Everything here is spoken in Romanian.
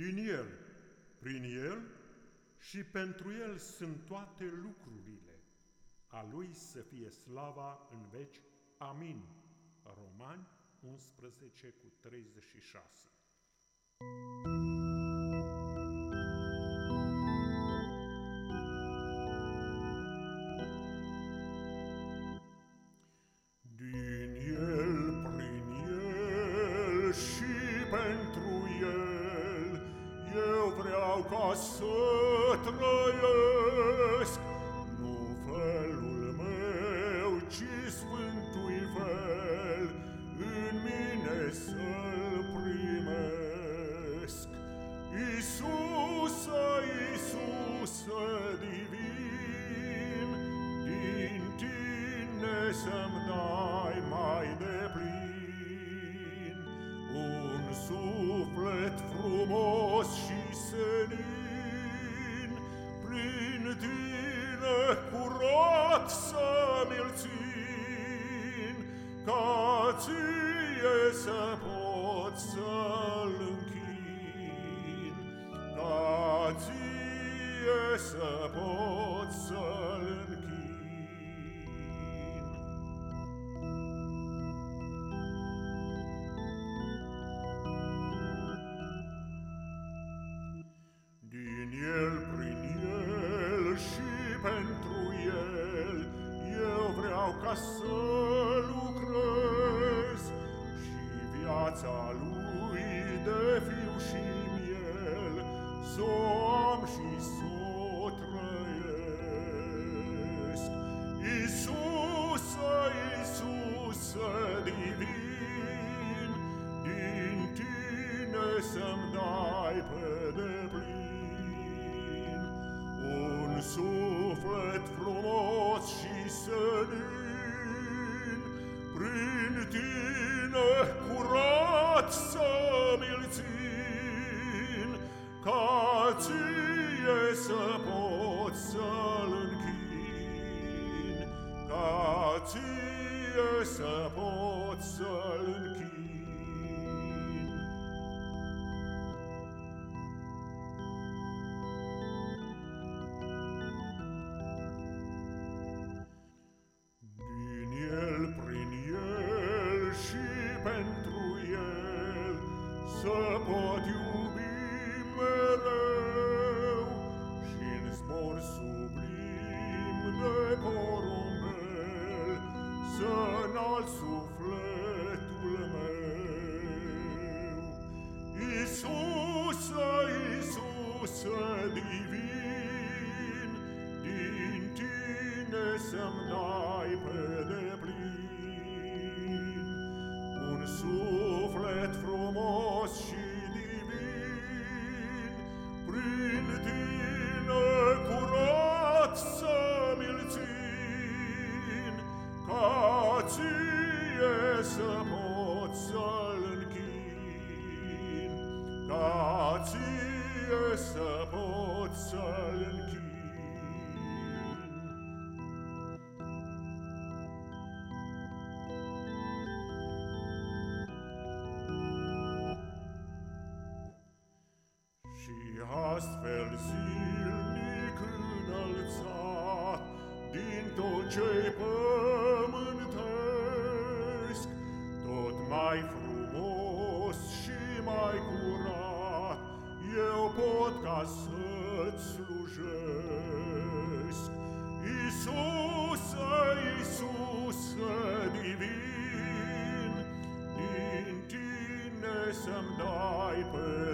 Din El, prin El și pentru El sunt toate lucrurile. A Lui să fie slava în veci. Amin. Romani 11 cu 36 să-mi dai mai deplin un suflet frumos și senin, prin Tine curat să mi-l țin, ca Ție să pot să-L închin, ca Ție să pot ca să lucrez și viața Lui de fiu și miel, să o am și să o trăiesc. Iisuse, Iisuse divin, din Tine să-mi dai pe deplin ca ție să pot să-l închin, ca ție să pot să-l închin. Din el, prin el și pentru el să pot iubi, decorum mel, se-n alt astfel zilnic înălțat din tot ce-i ca să-ți slujesc. Iisuse, Iisuse divin, din tine să-mi dai pe